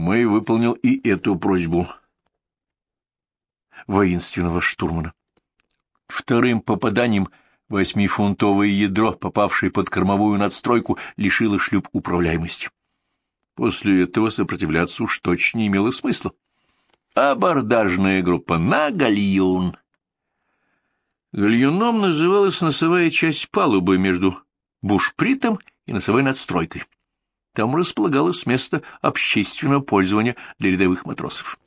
Мэй выполнил и эту просьбу воинственного штурмана. Вторым попаданием восьмифунтовое ядро, попавшее под кормовую надстройку, лишило шлюп управляемости. После этого сопротивляться уж точно не имело смысла. Абордажная группа на гальюн. Гальюном называлась носовая часть палубы между бушпритом и носовой надстройкой. Там располагалось место общественного пользования для рядовых матросов.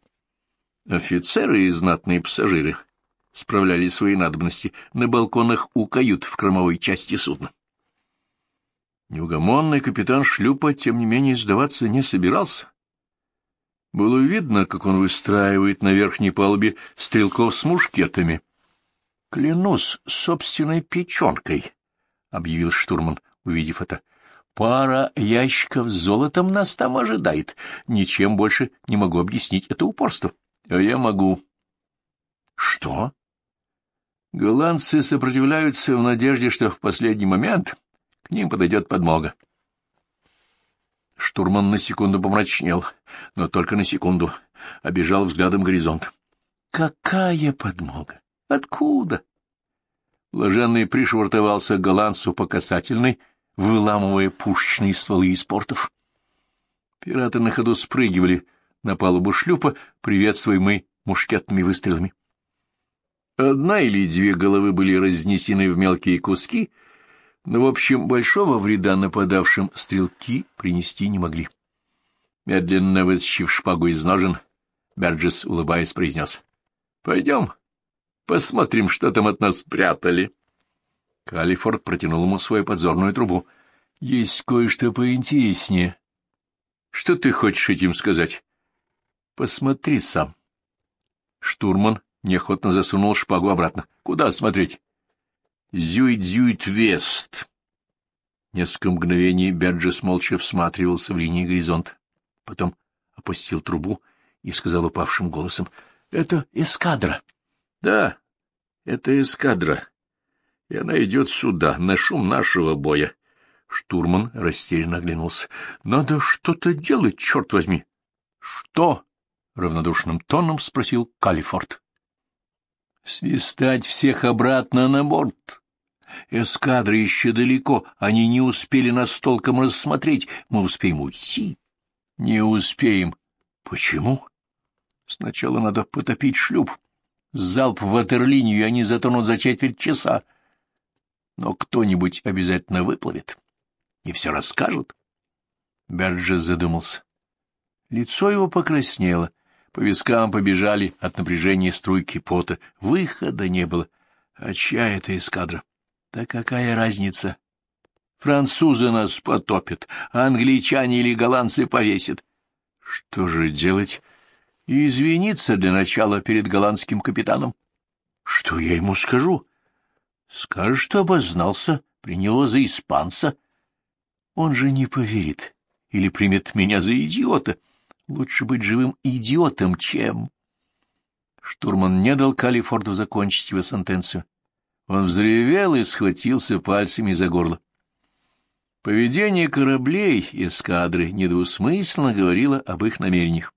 Офицеры и знатные пассажиры справляли свои надобности на балконах у кают в кормовой части судна. Неугомонный капитан шлюпа, тем не менее, сдаваться не собирался. Было видно, как он выстраивает на верхней палубе стрелков с мушкетами. — Клянусь собственной печенкой, — объявил штурман, увидев это. — Пара ящиков с золотом нас там ожидает. Ничем больше не могу объяснить это упорство. — А я могу. — Что? Голландцы сопротивляются в надежде, что в последний момент к ним подойдет подмога. Штурман на секунду помрачнел, но только на секунду. Обежал взглядом горизонт. Какая подмога? Откуда? Блаженный пришвартовался к голландцу по касательной, выламывая пушечные стволы из портов. Пираты на ходу спрыгивали на палубу шлюпа, приветствуемый мушкетными выстрелами. Одна или две головы были разнесены в мелкие куски — но, в общем, большого вреда нападавшим стрелки принести не могли. Медленно вытащив шпагу из ножен, Берджес, улыбаясь, произнес. — Пойдем, посмотрим, что там от нас прятали. Калифорд протянул ему свою подзорную трубу. — Есть кое-что поинтереснее. — Что ты хочешь этим сказать? — Посмотри сам. Штурман неохотно засунул шпагу обратно. — Куда смотреть? Зюит-Зюит-Вест. Несколько мгновений Берджес молча всматривался в линии горизонта. Потом опустил трубу и сказал упавшим голосом. — Это эскадра. — Да, это эскадра. И она идет сюда, на шум нашего боя. Штурман растерянно оглянулся. — Надо что-то делать, черт возьми. — Что? — равнодушным тоном спросил Калифорд. — Свистать всех обратно на борт. Эскадра еще далеко, они не успели нас толком рассмотреть. Мы успеем уйти? Не успеем. Почему? Сначала надо потопить шлюп. Залп в ватерлинию, и они затонут за четверть часа. Но кто-нибудь обязательно выплывет и все расскажет. Берджес задумался. Лицо его покраснело, по вискам побежали от напряжения струйки пота. Выхода не было. А чья это эскадра? Да какая разница? Французы нас потопят, а англичане или голландцы повесят. Что же делать? И извиниться для начала перед голландским капитаном. Что я ему скажу? Скажешь, что обознался, принял за испанца. Он же не поверит или примет меня за идиота. Лучше быть живым идиотом, чем... Штурман не дал Калифорду закончить его сентенцию. Он взревел и схватился пальцами за горло. Поведение кораблей эскадры недвусмысленно говорило об их намерениях.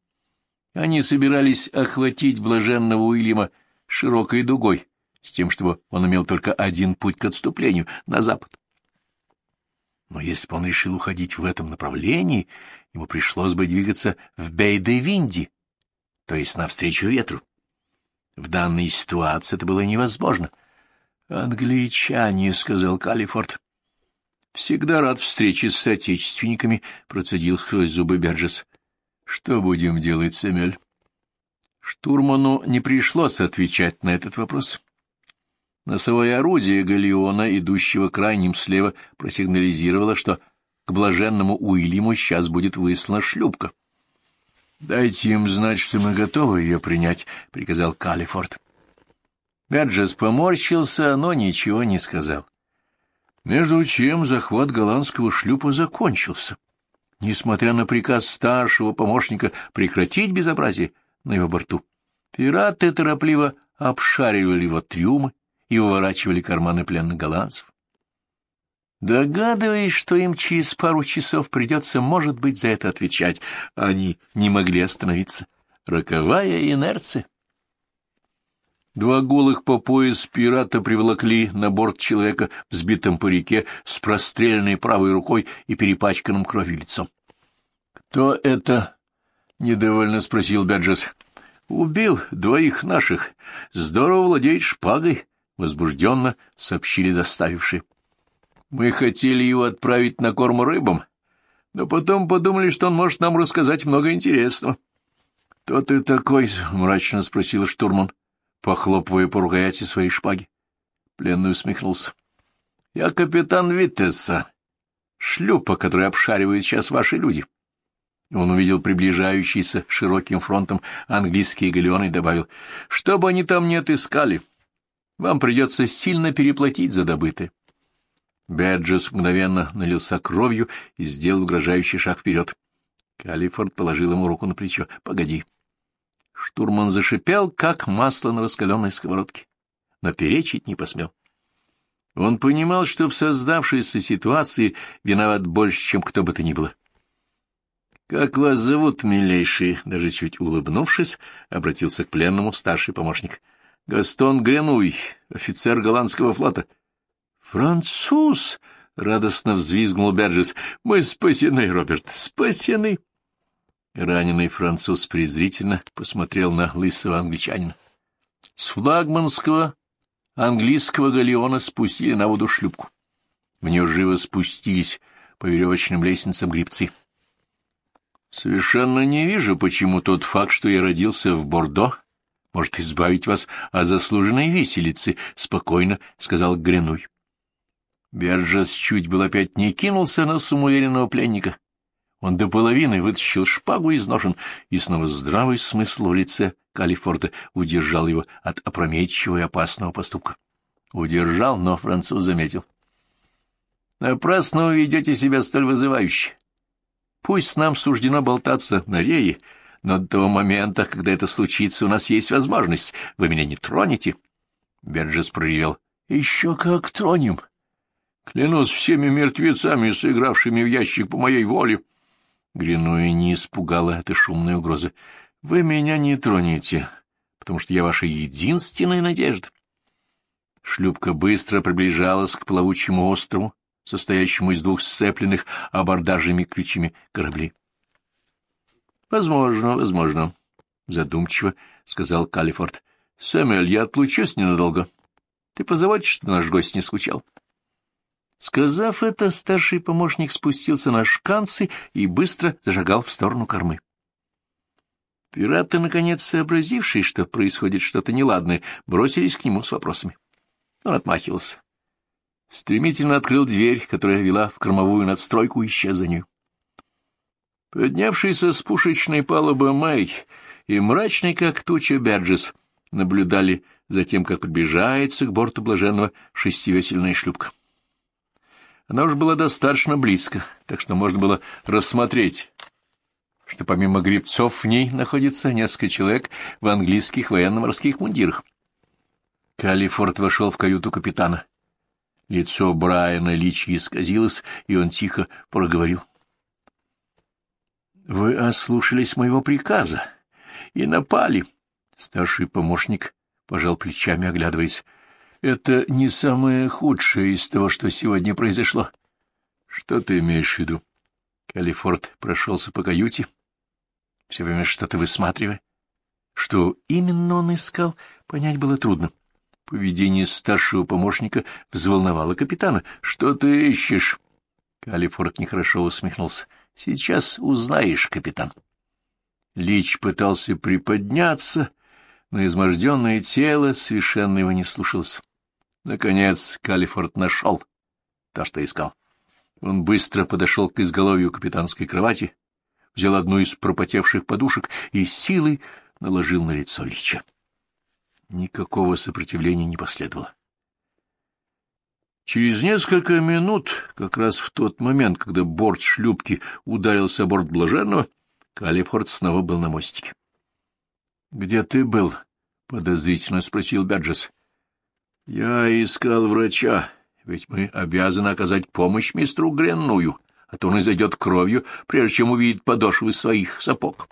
Они собирались охватить блаженного Уильяма широкой дугой, с тем, чтобы он имел только один путь к отступлению — на запад. Но если бы он решил уходить в этом направлении, ему пришлось бы двигаться в Бей-де-Винди, то есть навстречу ветру. В данной ситуации это было невозможно — «Англичане», — сказал Калифорд. «Всегда рад встрече с соотечественниками», — процедил сквозь зубы Берджес. «Что будем делать, Сэмюэль?» Штурману не пришлось отвечать на этот вопрос. Носовое орудие галеона, идущего крайним слева, просигнализировало, что к блаженному Уильяму сейчас будет выслана шлюпка. «Дайте им знать, что мы готовы ее принять», — приказал Калифорд. Берджес поморщился, но ничего не сказал. Между чем захват голландского шлюпа закончился. Несмотря на приказ старшего помощника прекратить безобразие на его борту, пираты торопливо обшаривали его трюмы и выворачивали карманы пленных голландцев. Догадываясь, что им через пару часов придется, может быть, за это отвечать, они не могли остановиться. Роковая инерция. Два голых по пояс пирата приволокли на борт человека, взбитым по реке, с простреленной правой рукой и перепачканным кровью лицом. — Кто это? — недовольно спросил Бяджес. — Убил двоих наших. Здорово владеет шпагой, — возбужденно сообщили доставившие. — Мы хотели его отправить на корм рыбам, но потом подумали, что он может нам рассказать много интересного. — Кто ты такой? — мрачно спросил штурман похлопывая по рукояти своей шпаги. Пленный усмехнулся. — Я капитан Виттеса, шлюпа, который обшаривают сейчас ваши люди. Он увидел приближающийся широким фронтом английские галеоны и добавил, — Что бы они там не отыскали, вам придется сильно переплатить за добытое. Бэджес мгновенно налился кровью и сделал угрожающий шаг вперед. Калифорд положил ему руку на плечо. — Погоди. — Штурман зашипел, как масло на раскаленной сковородке, но перечить не посмел. Он понимал, что в создавшейся ситуации виноват больше, чем кто бы то ни было. — Как вас зовут, милейший? — даже чуть улыбнувшись, обратился к пленному старший помощник. — Гастон Гренуй, офицер голландского флота. — Француз! — радостно взвизгнул Берджес. — Мы спасены, Роберт, спасены! Раненый француз презрительно посмотрел на лысого англичанина. С флагманского английского галеона спустили на воду шлюпку. В нее живо спустились по веревочным лестницам грибцы. Совершенно не вижу, почему тот факт, что я родился в Бордо, может избавить вас от заслуженной виселицы, — спокойно сказал Гренуй. Бержес чуть был опять не кинулся на самоуверенного пленника, он до половины вытащил шпагу из ножен, и снова здравый смысл в лице Калифорда удержал его от опрометчивого и опасного поступка. Удержал, но француз заметил. «Напрасно вы ведете себя столь вызывающе. Пусть нам суждено болтаться на рее, но до момента, когда это случится, у нас есть возможность. Вы меня не тронете?» Берджес проревел. «Еще как тронем!» Клянусь всеми мертвецами, сыгравшими в ящик по моей воле. Гринуя не испугала эта шумная угроза. — Вы меня не тронете, потому что я ваша единственная надежда. Шлюпка быстро приближалась к плавучему острову, состоящему из двух сцепленных абордажными ключами кораблей. — Возможно, возможно, — задумчиво сказал Калифорд. — Сэмюэль, я отлучусь ненадолго. Ты позаботишь, что наш гость не скучал? — Сказав это, старший помощник спустился на шканцы и быстро зажигал в сторону кормы. Пираты, наконец сообразившие, что происходит что-то неладное, бросились к нему с вопросами. Он отмахивался. Стремительно открыл дверь, которая вела в кормовую надстройку, исчез за ней. Поднявшийся с пушечной палубы Мэй и мрачный, как туча, Берджес наблюдали за тем, как приближается к борту блаженного шестивесельная шлюпка. Она уж была достаточно близко, так что можно было рассмотреть, что помимо грибцов в ней находится несколько человек в английских военно-морских мундирах. Калифорд вошел в каюту капитана. Лицо Брайана Личи исказилось, и он тихо проговорил. — Вы ослушались моего приказа и напали. Старший помощник пожал плечами, оглядываясь. Это не самое худшее из того, что сегодня произошло. Что ты имеешь в виду? Калифорд прошелся по каюте, все время что-то высматривая. Что именно он искал, понять было трудно. Поведение старшего помощника взволновало капитана. «Что ты ищешь?» Калифорд нехорошо усмехнулся. «Сейчас узнаешь, капитан». Лич пытался приподняться, но изможденное тело совершенно его не слушалось. Наконец Калифорд нашел то, что искал. Он быстро подошел к изголовью капитанской кровати, взял одну из пропотевших подушек и силой наложил на лицо Лича. Никакого сопротивления не последовало. Через несколько минут, как раз в тот момент, когда борт шлюпки ударился о борт Блаженного, Калифорд снова был на мостике. — Где ты был? — подозрительно спросил Бяджес. — Я искал врача, ведь мы обязаны оказать помощь мистеру Гренную, а то он изойдет кровью, прежде чем увидит подошвы своих сапог.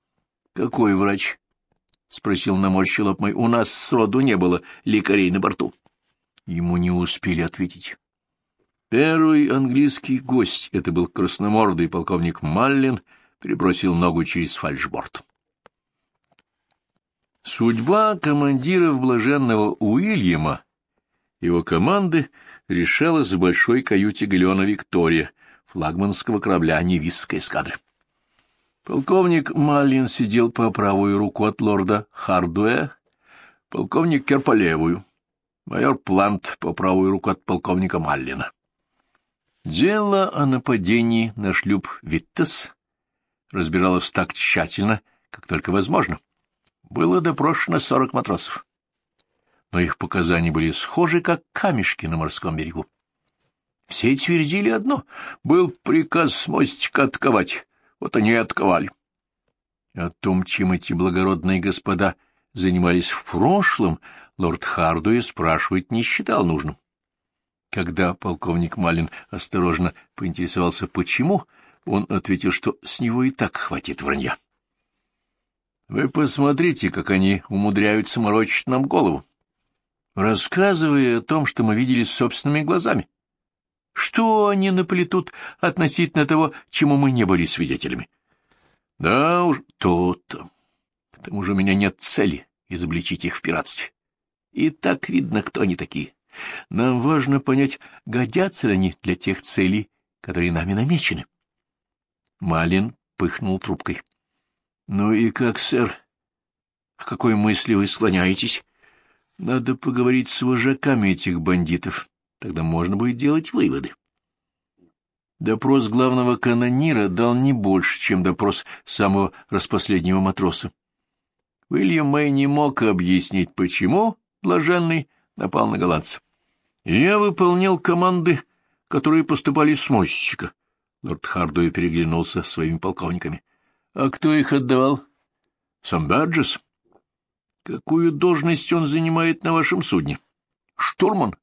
— Какой врач? — спросил наморщил лоб мой. — У нас сроду не было лекарей на борту. Ему не успели ответить. Первый английский гость, это был красномордый полковник Маллин, перебросил ногу через фальшборд. Судьба командиров блаженного Уильяма, его команды, решалась в большой каюте галеона «Виктория», флагманского корабля Невисской эскадры. Полковник Маллин сидел по правую руку от лорда Хардуэ, полковник Кер по левую, майор Плант по правую руку от полковника Маллина. Дело о нападении на шлюп «Виттес» разбиралось так тщательно, как только возможно. Было допрошено сорок матросов. Но их показания были схожи, как камешки на морском берегу. Все твердили одно — был приказ с мостика отковать. Вот они и отковали. О том, чем эти благородные господа занимались в прошлом, лорд Хардуэ спрашивать не считал нужным. Когда полковник Малин осторожно поинтересовался, почему, он ответил, что с него и так хватит вранья. — Вы посмотрите, как они умудряются морочить нам голову, рассказывая о том, что мы видели собственными глазами. Что они наплетут относительно того, чему мы не были свидетелями? — Да уж, то-то. К тому же у меня нет цели изобличить их в пиратстве. И так видно, кто они такие. Нам важно понять, годятся ли они для тех целей, которые нами намечены. Малин пыхнул трубкой. — Ну и как, сэр? К какой мысли вы склоняетесь? Надо поговорить с вожаками этих бандитов. Тогда можно будет делать выводы. Допрос главного канонира дал не больше, чем допрос самого распоследнего матроса. Уильям Мэй не мог объяснить, почему блаженный напал на голландца. Я выполнял команды, которые поступали с мостика. Лорд Хардуэй переглянулся своими полковниками. — А кто их отдавал? — Сам Баджес. — Какую должность он занимает на вашем судне? — Штурман.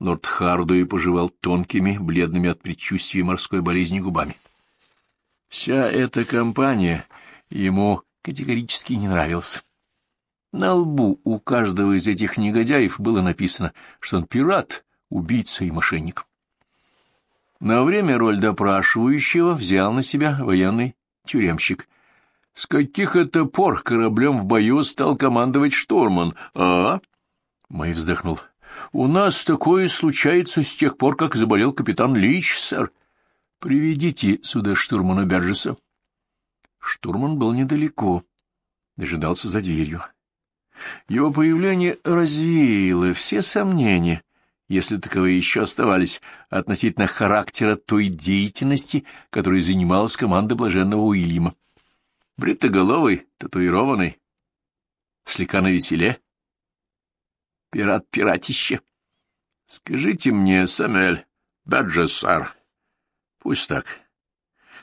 Лорд Хардуэй пожевал тонкими, бледными от предчувствия морской болезни губами. Вся эта компания ему категорически не нравилась. На лбу у каждого из этих негодяев было написано, что он пират, убийца и мошенник. На время роль допрашивающего взял на себя военный тюремщик. С каких это пор кораблем в бою стал командовать штурман, а? Мэй вздохнул. У нас такое случается с тех пор, как заболел капитан Лич, сэр. Приведите сюда штурмана Берджеса. Штурман был недалеко, дожидался за дверью. Его появление развеяло все сомнения, если таковые еще оставались, относительно характера той деятельности, которой занималась команда блаженного Уильяма. Бритоголовый, татуированный, слегка навеселе. Пират-пиратище. Скажите мне, Самуэль, Баджес, сэр. Пусть так.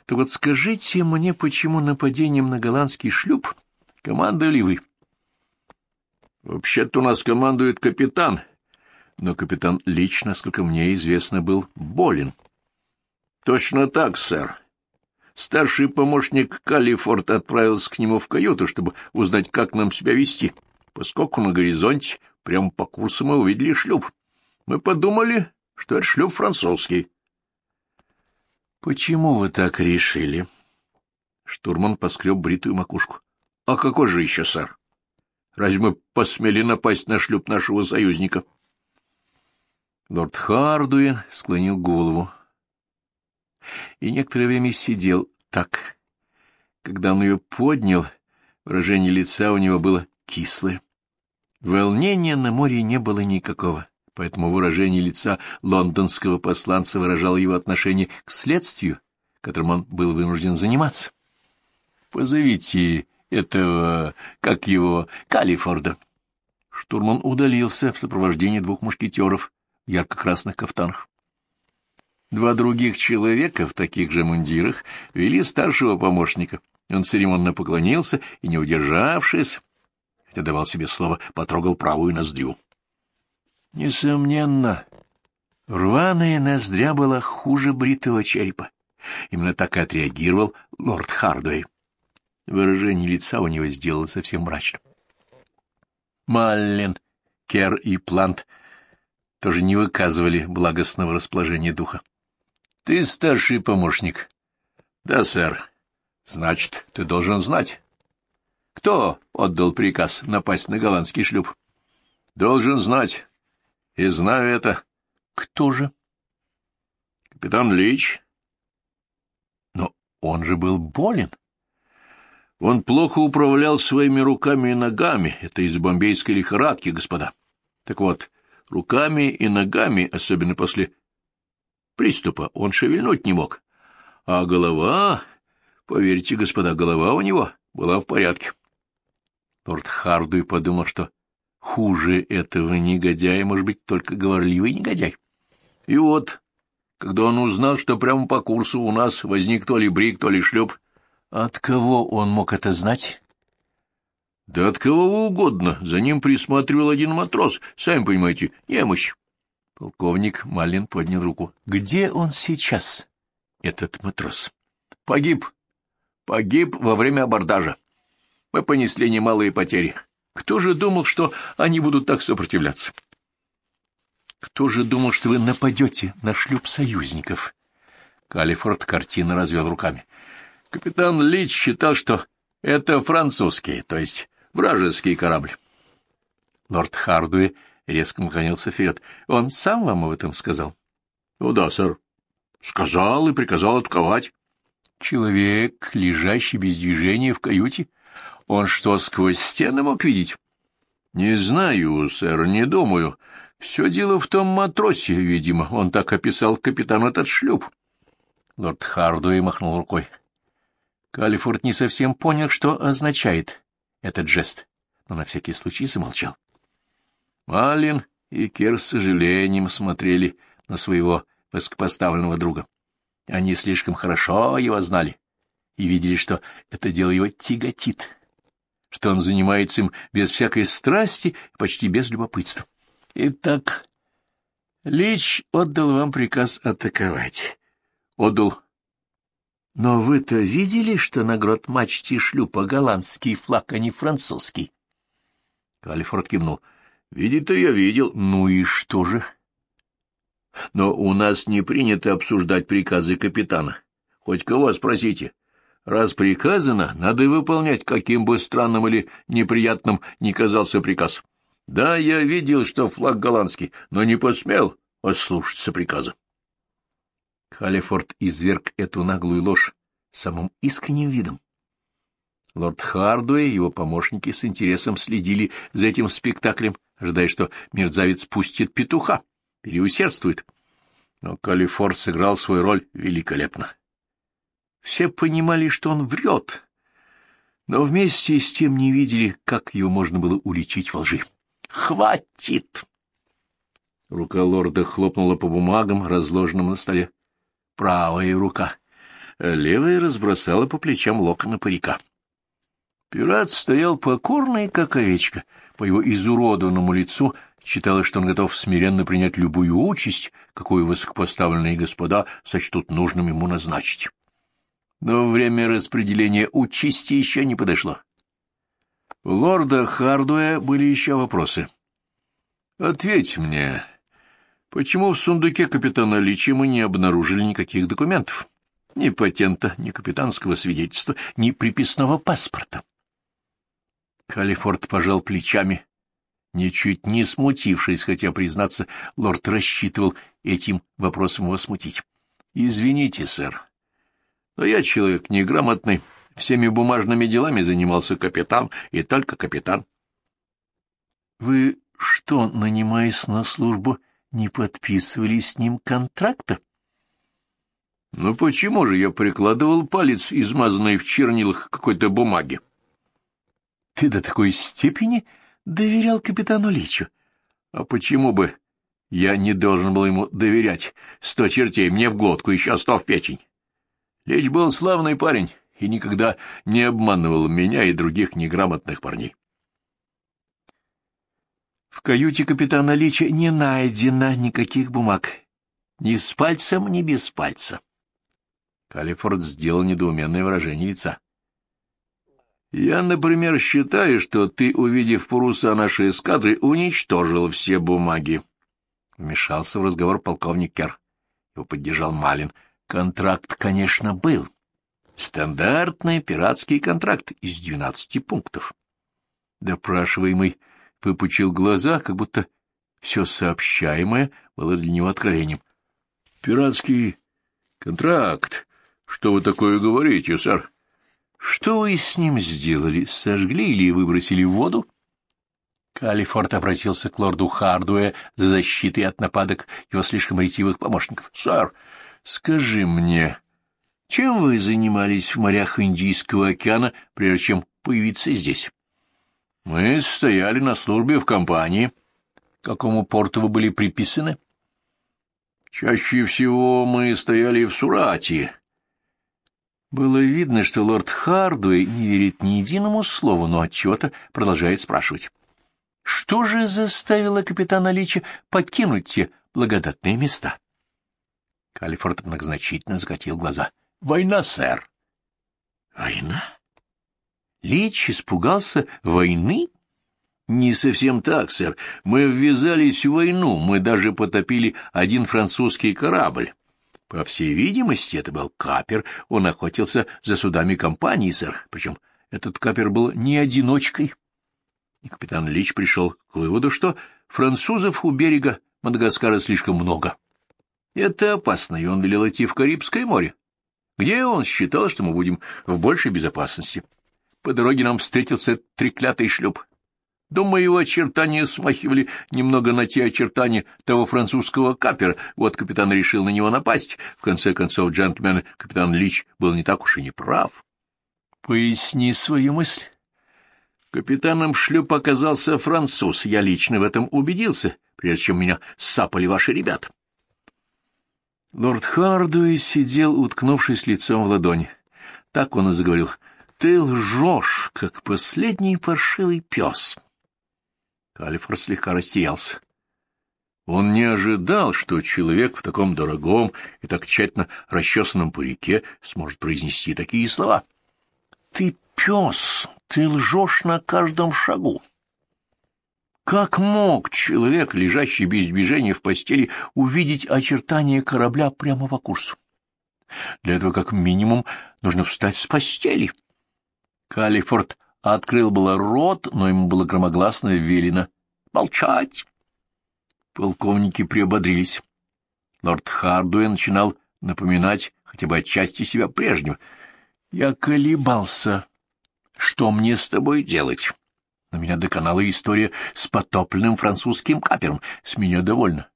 То вот скажите мне, почему нападением на голландский шлюп командовали вы? — Вообще-то у нас командует капитан, но капитан лично, насколько мне известно, был болен. Точно так, сэр. Старший помощник Калифорд отправился к нему в каюту, чтобы узнать, как нам себя вести, поскольку на горизонте прямо по курсу мы увидели шлюп. Мы подумали, что это шлюп французский. — Почему вы так решили? Штурман поскреб бритую макушку. — А какой же еще, сэр? Разве мы посмели напасть на шлюп нашего союзника? Лорд Хардуин склонил голову и некоторое время сидел так. Когда он ее поднял, выражение лица у него было кислое. Волнения на море не было никакого, поэтому выражение лица лондонского посланца выражало его отношение к следствию, которым он был вынужден заниматься. «Позовите этого, как его, Калифорда. Штурман удалился в сопровождении двух мушкетеров в ярко-красных кафтанах. Два других человека в таких же мундирах вели старшего помощника. Он церемонно поклонился и, не удержавшись, хотя давал себе слово, потрогал правую ноздрю. Несомненно, Рваная ноздря была хуже бритого черепа. Именно так и отреагировал лорд Хардуэй. Выражение лица у него сделало совсем мрачным. Маллен, Кер и Плант тоже не выказывали благостного расположения духа. — Ты старший помощник. — Да, сэр. — Значит, ты должен знать. — Кто отдал приказ напасть на голландский шлюп? — Должен знать. И знаю это. — Кто же? — Капитан Лич. — Но он же был болен. Он плохо управлял своими руками и ногами. Это из бомбейской лихорадки, господа. Так вот, руками и ногами, особенно после приступа, он шевельнуть не мог. А голова, поверьте, господа, голова у него была в порядке. Лорд Хардуй подумал, что хуже этого негодяя может быть только говорливый негодяй. И вот, когда он узнал, что прямо по курсу у нас возник то ли брик, то ли шлюп, от кого он мог это знать? Да от кого угодно. За ним присматривал один матрос. Сами понимаете, немощь. Полковник Малин поднял руку. Где он сейчас, этот матрос? Погиб. Погиб во время абордажа. Мы понесли немалые потери. Кто же думал, что они будут так сопротивляться? Кто же думал, что вы нападете на шлюп союзников? Калифорд картина развел руками. Капитан Лич считал, что это французский, то есть вражеский корабль. Лорд Хардуи резко наклонился вперед. Он сам вам об этом сказал? — Ну да, сэр. Сказал и приказал отковать. Человек, лежащий без движения в каюте, он что, сквозь стены мог видеть? — Не знаю, сэр, не думаю. Все дело в том матросе, видимо. Он так описал капитан этот шлюп. Лорд Хардуи махнул рукой. Калифорд не совсем понял, что означает этот жест, но на всякий случай замолчал. Малин и Кер с сожалением смотрели на своего высокопоставленного друга. Они слишком хорошо его знали и видели, что это дело его тяготит, что он занимается им без всякой страсти и почти без любопытства. Итак, Лич отдал вам приказ атаковать. Отдал но вы-то видели, что на грот мачте шлюпа голландский флаг, а не французский? Калифорд кивнул. — Видеть-то я видел. Ну и что же? — Но у нас не принято обсуждать приказы капитана. Хоть кого спросите. Раз приказано, надо и выполнять, каким бы странным или неприятным ни казался приказ. Да, я видел, что флаг голландский, но не посмел ослушаться приказа. Халлифорд изверг эту наглую ложь самым искренним видом. Лорд Хардуэй и его помощники с интересом следили за этим спектаклем, ожидая, что мерзавец пустит петуха, переусердствует. Но Калифорд сыграл свою роль великолепно. Все понимали, что он врет, но вместе с тем не видели, как его можно было уличить во лжи. «Хватит!» Рука лорда хлопнула по бумагам, разложенным на столе правая рука. Левая разбросала по плечам локона парика. Пират стоял покорный, как овечка. По его изуродованному лицу читалось, что он готов смиренно принять любую участь, какую высокопоставленные господа сочтут нужным ему назначить. Но время распределения участи еще не подошло. У лорда Хардуэ были еще вопросы. — Ответь мне, Почему в сундуке капитана Личи мы не обнаружили никаких документов? Ни патента, ни капитанского свидетельства, ни приписного паспорта. Калифорд пожал плечами, ничуть не смутившись, хотя, признаться, лорд рассчитывал этим вопросом его смутить. — Извините, сэр, но я человек неграмотный, всеми бумажными делами занимался капитан, и только капитан. — Вы что, нанимаясь на службу, не подписывали с ним контракта? — Ну почему же я прикладывал палец, измазанный в чернилах какой-то бумаги? — Ты до такой степени доверял капитану Личу? А почему бы я не должен был ему доверять? Сто чертей мне в глотку, еще сто в печень. Лич был славный парень и никогда не обманывал меня и других неграмотных парней. В каюте капитана Лича не найдено никаких бумаг, Ни с пальцем, ни без пальца. Калифорд сделал недоуменное выражение лица. Я, например, считаю, что ты, увидев паруса нашей эскадры, уничтожил все бумаги. Вмешался в разговор полковник Кер. Его поддержал Малин. Контракт, конечно, был. Стандартный пиратский контракт из двенадцати пунктов. Допрашиваемый выпучил глаза, как будто все сообщаемое было для него откровением. — Пиратский контракт? Что вы такое говорите, сэр? — Что вы с ним сделали? Сожгли или выбросили в воду? Калифорд обратился к лорду Хардуэ за защитой от нападок его слишком ретивых помощников. — Сэр, скажи мне, чем вы занимались в морях Индийского океана, прежде чем появиться здесь? — Мы стояли на службе в компании. — Какому порту вы были приписаны? — Чаще всего мы стояли в Сурате. Было видно, что лорд Хардуэй не верит ни единому слову, но отчего-то продолжает спрашивать. Что же заставило капитана Лича покинуть те благодатные места? Калифорд многозначительно закатил глаза. — Война, сэр. — Война? Лич испугался войны? — Не совсем так, сэр. Мы ввязались в войну, мы даже потопили один французский корабль. По всей видимости, это был капер, он охотился за судами компании, сэр. Причем этот капер был не одиночкой. И капитан Лич пришел к выводу, что французов у берега Мадагаскара слишком много. Это опасно, и он велел идти в Карибское море, где он считал, что мы будем в большей безопасности. По дороге нам встретился треклятый шлюп. Думаю, его очертания смахивали немного на те очертания того французского капера. Вот капитан решил на него напасть. В конце концов, джентльмен, капитан Лич был не так уж и не прав. — Поясни свою мысль. Капитаном шлюп оказался француз. Я лично в этом убедился, прежде чем меня сапали ваши ребята. Лорд Хардуэй сидел, уткнувшись лицом в ладони. Так он и заговорил. — Ты лжешь, как последний паршивый пес. Калифор слегка растерялся. Он не ожидал, что человек в таком дорогом и так тщательно расчесанном парике сможет произнести такие слова. — Ты пес, ты лжешь на каждом шагу. Как мог человек, лежащий без движения в постели, увидеть очертания корабля прямо по курсу? Для этого, как минимум, нужно встать с постели. Калифорд Открыл было рот, но ему было громогласно велено молчать. Полковники приободрились. Лорд Хардуэ начинал напоминать хотя бы отчасти себя прежнего. Я колебался. Что мне с тобой делать? На меня доконала история с потопленным французским капером. С меня довольно.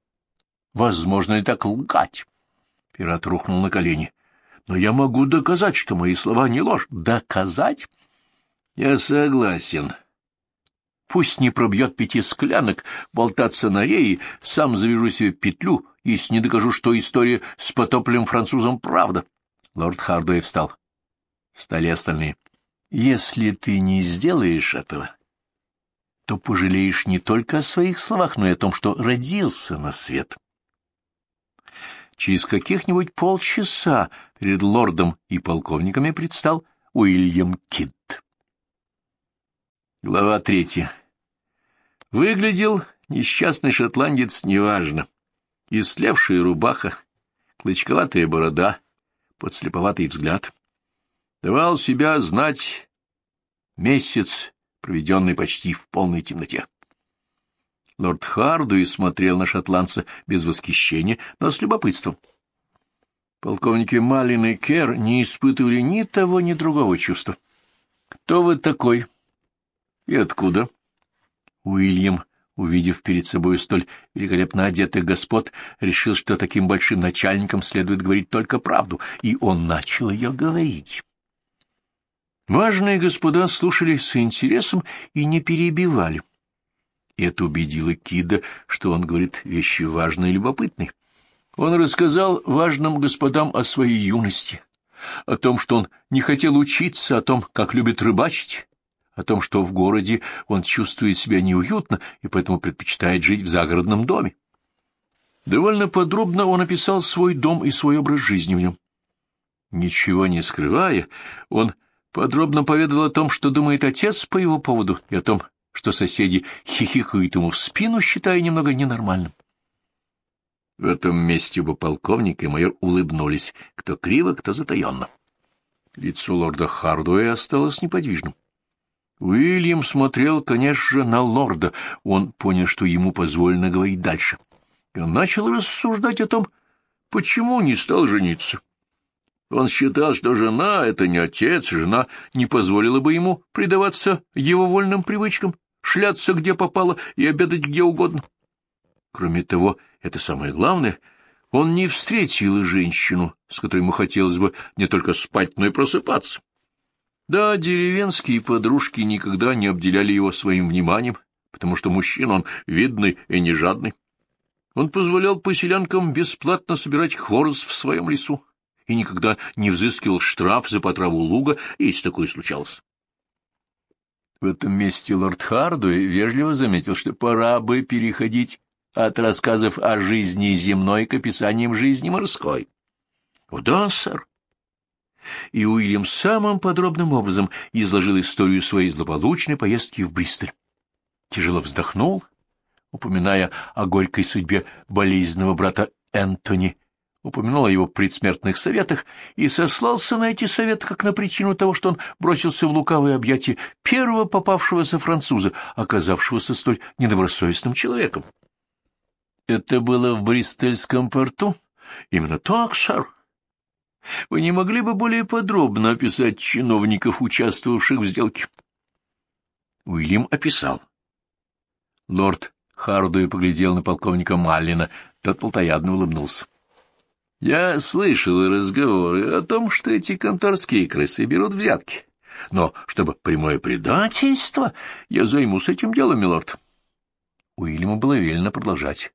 Возможно ли так лгать? Пират рухнул на колени. Но я могу доказать, что мои слова не ложь. Доказать? Я согласен. Пусть не пробьет пяти склянок, болтаться на рее, сам завяжу себе петлю, если не докажу, что история с потопленным французом правда. Лорд Хардуэй встал. Встали остальные. Если ты не сделаешь этого, то пожалеешь не только о своих словах, но и о том, что родился на свет. Через каких-нибудь полчаса перед лордом и полковниками предстал Уильям Кидд. Глава третья. Выглядел несчастный шотландец неважно. Ислевшая рубаха, клычковатая борода, подслеповатый взгляд. Давал себя знать месяц, проведенный почти в полной темноте. Лорд Хардуи смотрел на шотландца без восхищения, но с любопытством. Полковники Малин и Кер не испытывали ни того, ни другого чувства. «Кто вы такой?» И откуда? Уильям, увидев перед собой столь великолепно одетых господ, решил, что таким большим начальникам следует говорить только правду, и он начал ее говорить. Важные господа слушали с интересом и не перебивали. Это убедило Кида, что он говорит вещи важные и любопытные. Он рассказал важным господам о своей юности, о том, что он не хотел учиться, о том, как любит рыбачить, о том, что в городе он чувствует себя неуютно и поэтому предпочитает жить в загородном доме. Довольно подробно он описал свой дом и свой образ жизни в нем. Ничего не скрывая, он подробно поведал о том, что думает отец по его поводу, и о том, что соседи хихикают ему в спину, считая немного ненормальным. В этом месте оба полковник и майор улыбнулись, кто криво, кто затаенно. Лицо лорда Хардуэя осталось неподвижным. Уильям смотрел, конечно же, на лорда. Он понял, что ему позволено говорить дальше. И он начал рассуждать о том, почему не стал жениться. Он считал, что жена — это не отец, жена не позволила бы ему предаваться его вольным привычкам, шляться где попало и обедать где угодно. Кроме того, это самое главное, он не встретил женщину, с которой ему хотелось бы не только спать, но и просыпаться. Да, деревенские подружки никогда не обделяли его своим вниманием, потому что мужчина он видный и не жадный. Он позволял поселянкам бесплатно собирать хворост в своем лесу и никогда не взыскивал штраф за потраву луга, если такое случалось. В этом месте лорд Хардуэй вежливо заметил, что пора бы переходить от рассказов о жизни земной к описаниям жизни морской. — Да, сэр. И Уильям самым подробным образом изложил историю своей злополучной поездки в Бристоль. Тяжело вздохнул, упоминая о горькой судьбе болезненного брата Энтони, упомянул о его предсмертных советах и сослался на эти советы как на причину того, что он бросился в лукавые объятия первого попавшегося француза, оказавшегося столь недобросовестным человеком. Это было в Бристольском порту? Именно так, сэр. Вы не могли бы более подробно описать чиновников, участвовавших в сделке? Уильям описал. Лорд Хардуэ поглядел на полковника Маллина, тот полтоядно улыбнулся. Я слышал разговоры о том, что эти конторские крысы берут взятки. Но чтобы прямое предательство, я займусь этим делом, милорд. Уильяму было велено продолжать.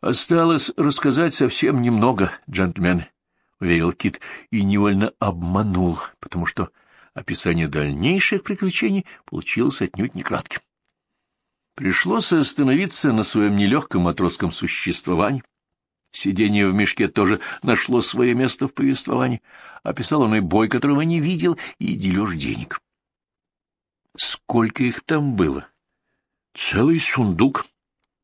Осталось рассказать совсем немного, джентльмены, — уверил Кит и невольно обманул, потому что описание дальнейших приключений получилось отнюдь не кратким. Пришлось остановиться на своем нелегком матросском существовании. Сидение в мешке тоже нашло свое место в повествовании. Описал он и бой, которого не видел, и дележ денег. Сколько их там было? Целый сундук.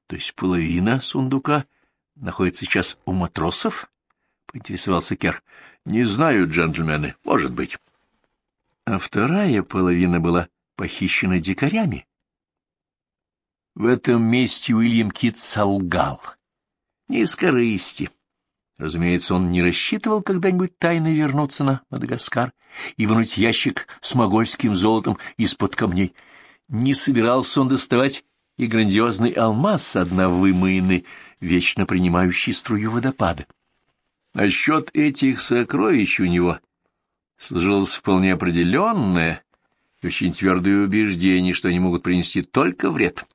То есть половина сундука находится сейчас у матросов? — поинтересовался Кер. — Не знаю, джентльмены, может быть. А вторая половина была похищена дикарями. В этом месте Уильям Кит солгал. Не из корысти. Разумеется, он не рассчитывал когда-нибудь тайно вернуться на Мадагаскар и вынуть ящик с могольским золотом из-под камней. Не собирался он доставать и грандиозный алмаз, одна вымоенный, вечно принимающий струю водопада. Насчет этих сокровищ у него сложилось вполне определенное и очень твердое убеждение, что они могут принести только вред.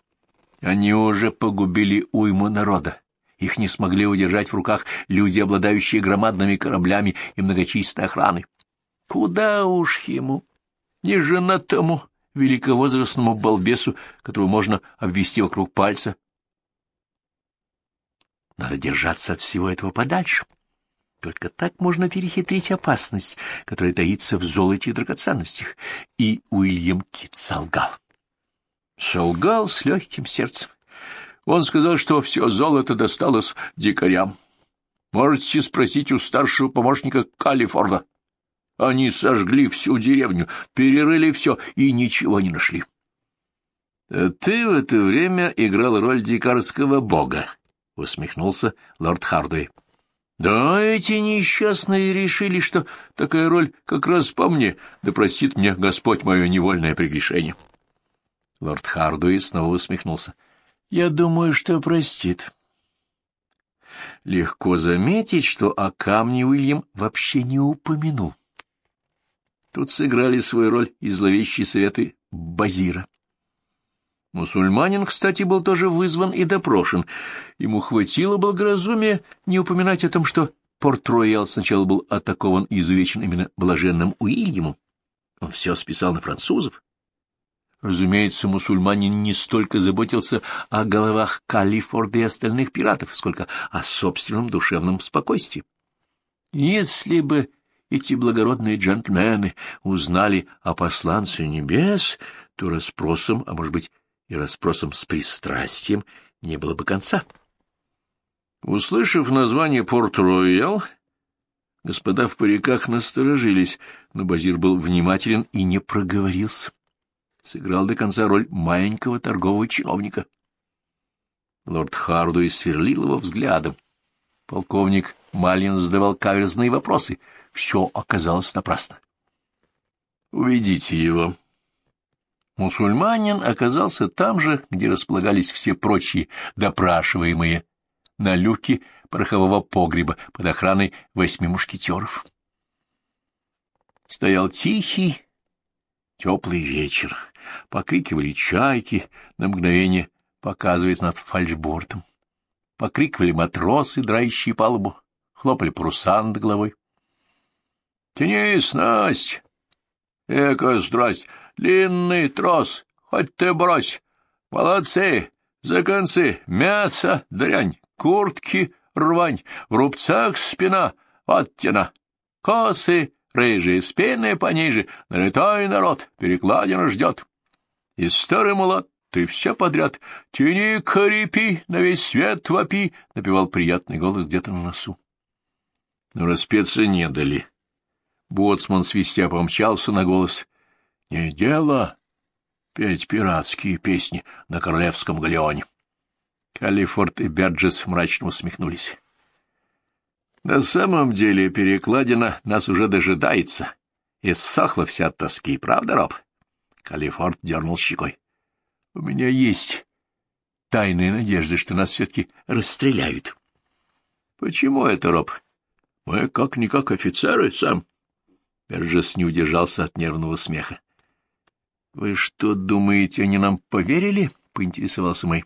Они уже погубили уйму народа. Их не смогли удержать в руках люди, обладающие громадными кораблями и многочисленной охраной. Куда уж ему, не женатому, великовозрастному балбесу, которого можно обвести вокруг пальца. Надо держаться от всего этого подальше. Только так можно перехитрить опасность, которая таится в золоте и драгоценностях. И Уильям Кит солгал. Солгал с легким сердцем. Он сказал, что все золото досталось дикарям. Можете спросить у старшего помощника Калифорда. Они сожгли всю деревню, перерыли все и ничего не нашли. «А — Ты в это время играл роль дикарского бога, — усмехнулся лорд Хардуэй. — Да, эти несчастные решили, что такая роль как раз по мне, да простит мне Господь мое невольное прегрешение. Лорд Хардуэй снова усмехнулся. — Я думаю, что простит. Легко заметить, что о камне Уильям вообще не упомянул. Тут сыграли свою роль и зловещие советы Базира. Мусульманин, кстати, был тоже вызван и допрошен. Ему хватило благоразумия не упоминать о том, что Порт-Роял сначала был атакован и изувечен именно блаженным Уильямом. Он все списал на французов. Разумеется, мусульманин не столько заботился о головах Калифорда и остальных пиратов, сколько о собственном душевном спокойствии. Если бы эти благородные джентльмены узнали о посланце небес, то расспросом, а может быть и расспросом с пристрастием, не было бы конца. Услышав название Порт-Роял, господа в париках насторожились, но Базир был внимателен и не проговорился. Сыграл до конца роль маленького торгового чиновника. Лорд Хардуэй сверлил его взглядом. Полковник Малин задавал каверзные вопросы. Все оказалось напрасно. «Уведите его», Мусульманин оказался там же, где располагались все прочие допрашиваемые, на люке порохового погреба под охраной восьми мушкетеров. Стоял тихий, теплый вечер. Покрикивали чайки, на мгновение показываясь над фальшбортом. Покрикивали матросы, драющие палубу, хлопали паруса над головой. — Тяни снасть! Эка страсть! Длинный трос, хоть ты брось. Молодцы, за концы, мясо, дрянь, куртки, рвань, в рубцах спина, оттена, косы, рыжие, спины пониже, налетай народ, перекладина ждет. И старый молод, ты все подряд, тяни корепи, на весь свет вопи, — напевал приятный голос где-то на носу. Но распеться не дали. Боцман свистя помчался на голос — не дело петь пиратские песни на королевском галеоне. Калифорд и Берджес мрачно усмехнулись. На самом деле перекладина нас уже дожидается. И ссохла вся от тоски, правда, Роб? Калифорд дернул щекой. — У меня есть тайные надежды, что нас все-таки расстреляют. — Почему это, Роб? Мы как-никак офицеры, сам. Берджес не удержался от нервного смеха. Вы что, думаете, они нам поверили? — поинтересовался Мэй.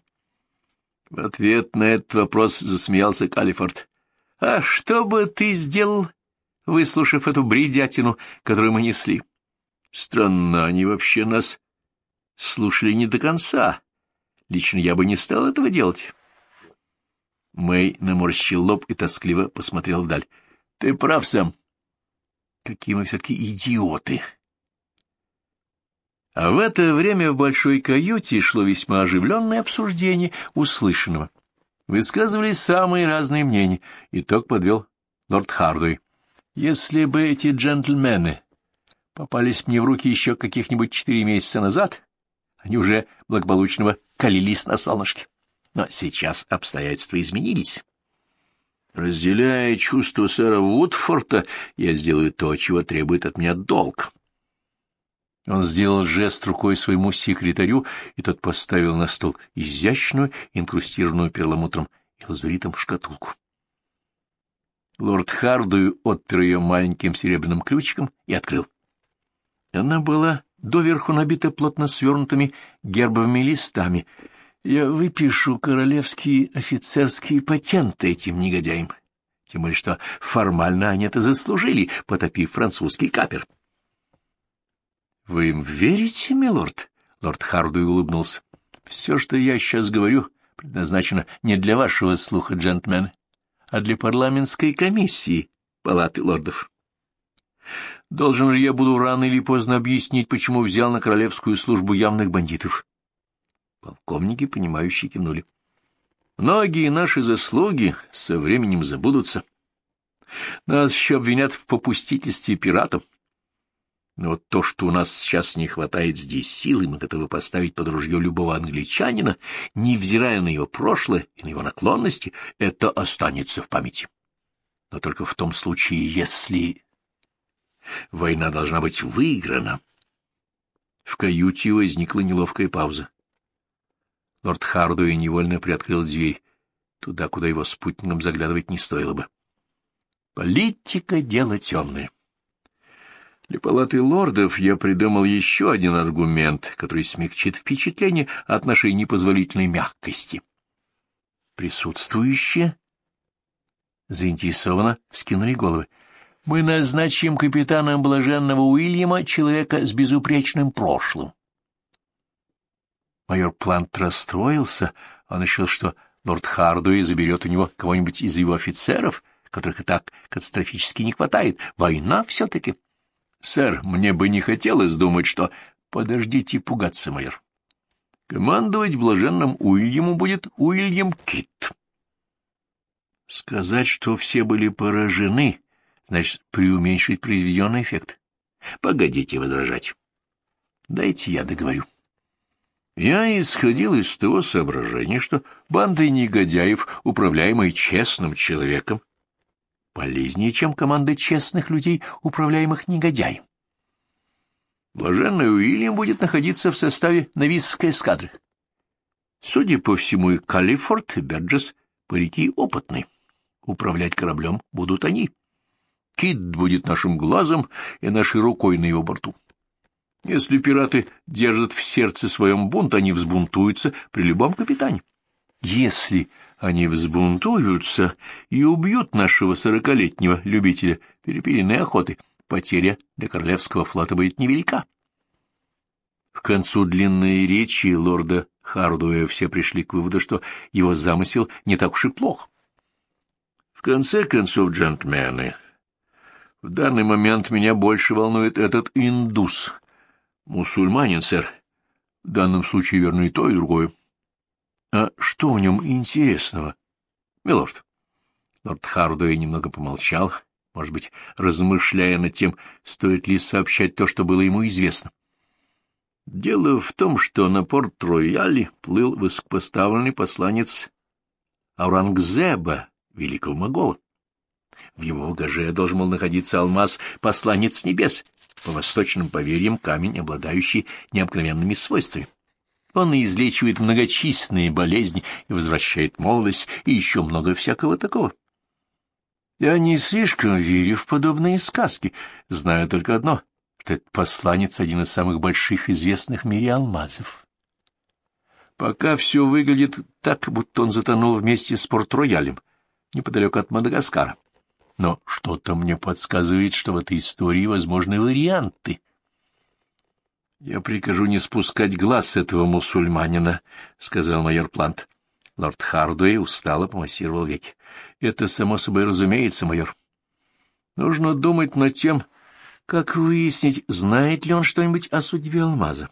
В ответ на этот вопрос засмеялся Калифорд. — А что бы ты сделал, выслушав эту бредятину, которую мы несли? Странно, они вообще нас слушали не до конца. Лично я бы не стал этого делать. Мэй наморщил лоб и тоскливо посмотрел вдаль. — Ты прав, Сэм. Какие мы все-таки идиоты! — а в это время в большой каюте шло весьма оживленное обсуждение услышанного. Высказывались самые разные мнения. Итог подвел лорд Хардуэй. Если бы эти джентльмены попались мне в руки еще каких-нибудь четыре месяца назад, они уже благополучного калились на солнышке. Но сейчас обстоятельства изменились. Разделяя чувства сэра Вудфорта, я сделаю то, чего требует от меня долг. Он сделал жест рукой своему секретарю, и тот поставил на стол изящную, инкрустированную перламутром и лазуритом шкатулку. Лорд Хардую отпер ее маленьким серебряным ключиком и открыл. Она была доверху набита плотно свернутыми гербовыми листами. Я выпишу королевские офицерские патенты этим негодяям. Тем более, что формально они это заслужили, потопив французский капер. — Вы им верите, милорд? — лорд Хардуй улыбнулся. — Все, что я сейчас говорю, предназначено не для вашего слуха, джентльмен, а для парламентской комиссии палаты лордов. Должен же я буду рано или поздно объяснить, почему взял на королевскую службу явных бандитов. Полковники, понимающие, кивнули. Многие наши заслуги со временем забудутся. Нас еще обвинят в попустительстве пиратов. Но вот то, что у нас сейчас не хватает здесь силы, мы готовы поставить под ружье любого англичанина, невзирая на его прошлое и на его наклонности, это останется в памяти. Но только в том случае, если война должна быть выиграна. В каюте возникла неловкая пауза. Лорд Хардуэй невольно приоткрыл дверь, туда, куда его спутникам заглядывать не стоило бы. Политика — дело темное. Для палаты лордов я придумал еще один аргумент, который смягчит впечатление от нашей непозволительной мягкости. Присутствующие заинтересованно вскинули головы. Мы назначим капитаном блаженного Уильяма человека с безупречным прошлым. Майор Плант расстроился, он решил, что лорд Хардуэй заберет у него кого-нибудь из его офицеров, которых и так катастрофически не хватает. Война все-таки. Сэр, мне бы не хотелось думать, что... Подождите пугаться, майор. Командовать блаженным Уильяму будет Уильям Кит. Сказать, что все были поражены, значит, преуменьшить произведенный эффект. Погодите возражать. Дайте я договорю. Я исходил из того соображения, что бандой негодяев, управляемой честным человеком, полезнее, чем команда честных людей, управляемых негодяем. Блаженный Уильям будет находиться в составе новистской эскадры. Судя по всему, и Калифорд, и Берджес парики опытны. Управлять кораблем будут они. Кит будет нашим глазом и нашей рукой на его борту. Если пираты держат в сердце своем бунт, они взбунтуются при любом капитане. Если они взбунтуются и убьют нашего сорокалетнего любителя перепелиной охоты, потеря для королевского флота будет невелика. К концу длинной речи лорда Хардуэя все пришли к выводу, что его замысел не так уж и плох. В конце концов, джентльмены, в данный момент меня больше волнует этот индус. Мусульманин, сэр. В данном случае верно и то, и другое. А что в нем интересного, милорд? Лорд Хардуэй немного помолчал, может быть, размышляя над тем, стоит ли сообщать то, что было ему известно. Дело в том, что на порт Рояли плыл высокопоставленный посланец Аурангзеба, великого могола. В его багаже должен был находиться алмаз «Посланец небес», по восточным поверьям камень, обладающий необыкновенными свойствами. Он излечивает многочисленные болезни и возвращает молодость, и еще много всякого такого. Я не слишком верю в подобные сказки, знаю только одно, этот посланец — один из самых больших известных в мире алмазов. Пока все выглядит так, будто он затонул вместе с Порт-Роялем, неподалеку от Мадагаскара. Но что-то мне подсказывает, что в этой истории возможны варианты. «Я прикажу не спускать глаз с этого мусульманина», — сказал майор Плант. Лорд Хардуэй устало помассировал веки. «Это само собой разумеется, майор. Нужно думать над тем, как выяснить, знает ли он что-нибудь о судьбе алмаза.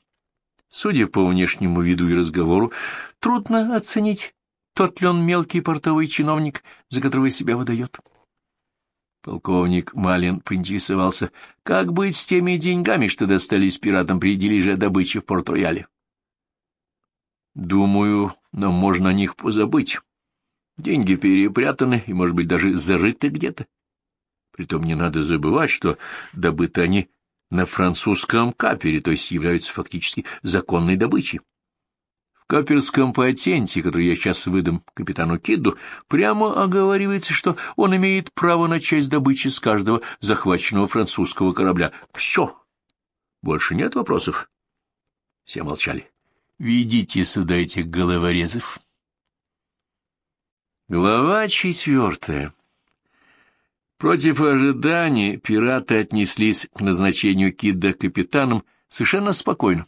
Судя по внешнему виду и разговору, трудно оценить, тот ли он мелкий портовый чиновник, за которого себя выдает. Полковник Малин поинтересовался, как быть с теми деньгами, что достались пиратам при дележе добычи в Порт-Рояле. Думаю, нам можно о них позабыть. Деньги перепрятаны и, может быть, даже зарыты где-то. Притом не надо забывать, что добыты они на французском капере, то есть являются фактически законной добычей каперском патенте, который я сейчас выдам капитану Кидду, прямо оговаривается, что он имеет право на часть добычи с каждого захваченного французского корабля. Все. Больше нет вопросов? Все молчали. Ведите сюда этих головорезов. Глава четвертая. Против ожиданий пираты отнеслись к назначению Кидда капитаном совершенно спокойно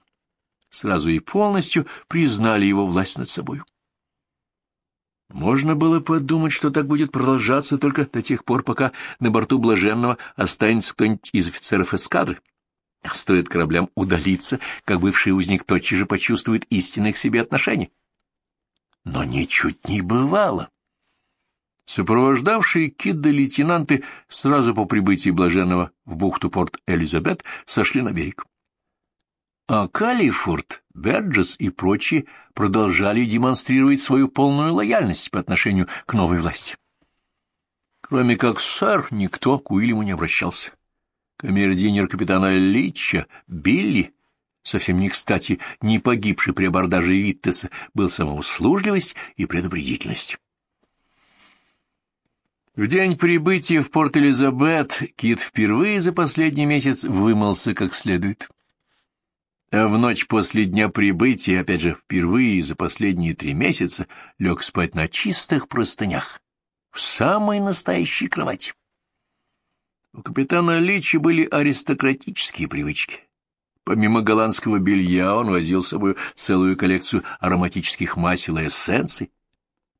сразу и полностью признали его власть над собой. Можно было подумать, что так будет продолжаться только до тех пор, пока на борту Блаженного останется кто-нибудь из офицеров эскадры. А стоит кораблям удалиться, как бывший узник тотчас же почувствует истинное к себе отношение. Но ничуть не бывало. Сопровождавшие Кидда лейтенанты сразу по прибытии Блаженного в бухту порт Элизабет сошли на берег. А Калифорд, Берджес и прочие продолжали демонстрировать свою полную лояльность по отношению к новой власти. Кроме как сэр, никто к Уильяму не обращался. Камердинер капитана Лича, Билли, совсем не кстати, не погибший при абордаже Виттеса, был самоуслужливость и предупредительность. В день прибытия в порт Элизабет Кит впервые за последний месяц вымылся как следует. А в ночь после дня прибытия, опять же, впервые за последние три месяца, лег спать на чистых простынях, в самой настоящей кровати. У капитана Личи были аристократические привычки. Помимо голландского белья он возил с собой целую коллекцию ароматических масел и эссенций,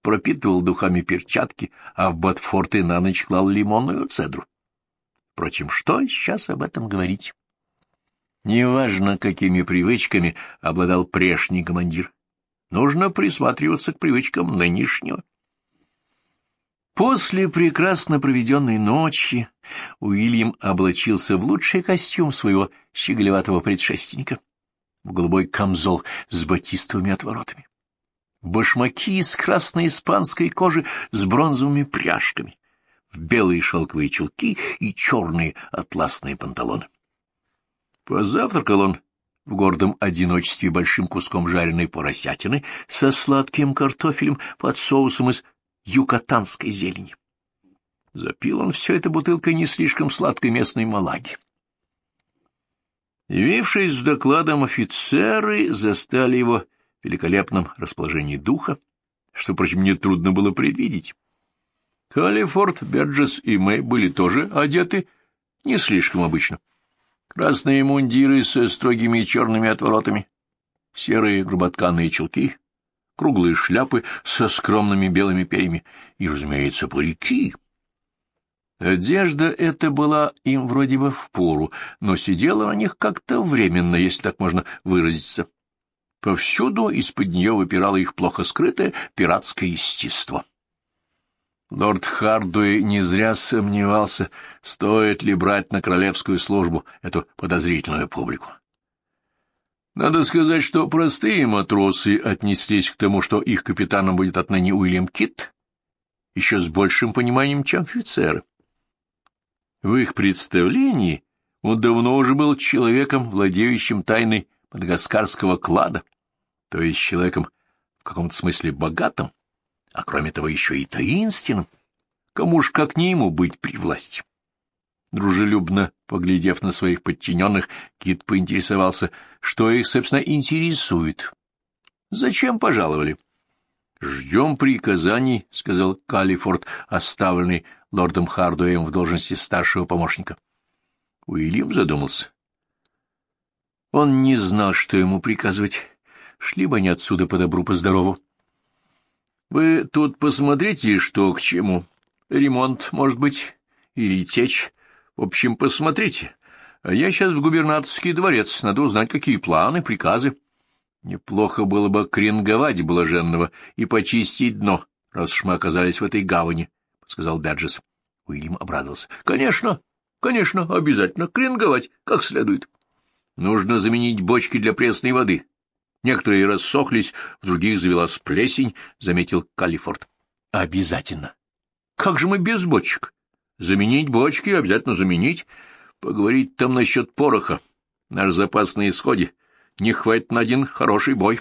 пропитывал духами перчатки, а в Батфорты на ночь клал лимонную цедру. Впрочем, что сейчас об этом говорить? Неважно, какими привычками обладал прежний командир. Нужно присматриваться к привычкам нынешнего. После прекрасно проведенной ночи Уильям облачился в лучший костюм своего щеголеватого предшественника, в голубой камзол с батистовыми отворотами, в башмаки из красной испанской кожи с бронзовыми пряжками, в белые шелковые чулки и черные атласные панталоны. Позавтракал он в гордом одиночестве большим куском жареной поросятины со сладким картофелем под соусом из юкатанской зелени. Запил он все это бутылкой не слишком сладкой местной малаги. Явившись с докладом, офицеры застали его в великолепном расположении духа, что, впрочем, трудно было предвидеть. Калифорд, Берджес и Мэй были тоже одеты не слишком обычно. Красные мундиры со строгими черными отворотами, серые груботканные чулки, круглые шляпы со скромными белыми перьями и, разумеется, парики. Одежда эта была им вроде бы в пору, но сидела на них как-то временно, если так можно выразиться. Повсюду из-под нее выпирало их плохо скрытое пиратское естество. Лорд Хардуэй не зря сомневался, стоит ли брать на королевскую службу эту подозрительную публику. Надо сказать, что простые матросы отнеслись к тому, что их капитаном будет отныне Уильям Кит, еще с большим пониманием, чем офицеры. В их представлении он давно уже был человеком, владеющим тайной мадагаскарского клада, то есть человеком в каком-то смысле богатым, а кроме того еще и таинственным. Кому ж как не ему быть при власти? Дружелюбно поглядев на своих подчиненных, Кит поинтересовался, что их, собственно, интересует. «Зачем пожаловали?» «Ждем приказаний», — сказал Калифорд, оставленный лордом Хардуэем в должности старшего помощника. Уильям задумался. Он не знал, что ему приказывать. Шли бы они отсюда по добру, по здорову. Вы тут посмотрите, что к чему. Ремонт, может быть, или течь. В общем, посмотрите. А я сейчас в губернаторский дворец. Надо узнать, какие планы, приказы. Неплохо было бы кренговать блаженного и почистить дно, раз уж мы оказались в этой гавани сказал Берджес. Уильям обрадовался. — Конечно, конечно, обязательно кренговать, как следует. Нужно заменить бочки для пресной воды. Некоторые рассохлись, в других завелась плесень, — заметил Калифорд. — Обязательно. Как же мы без бочек? Заменить бочки, обязательно заменить. Поговорить там насчет пороха. Наш запас на исходе. Не хватит на один хороший бой.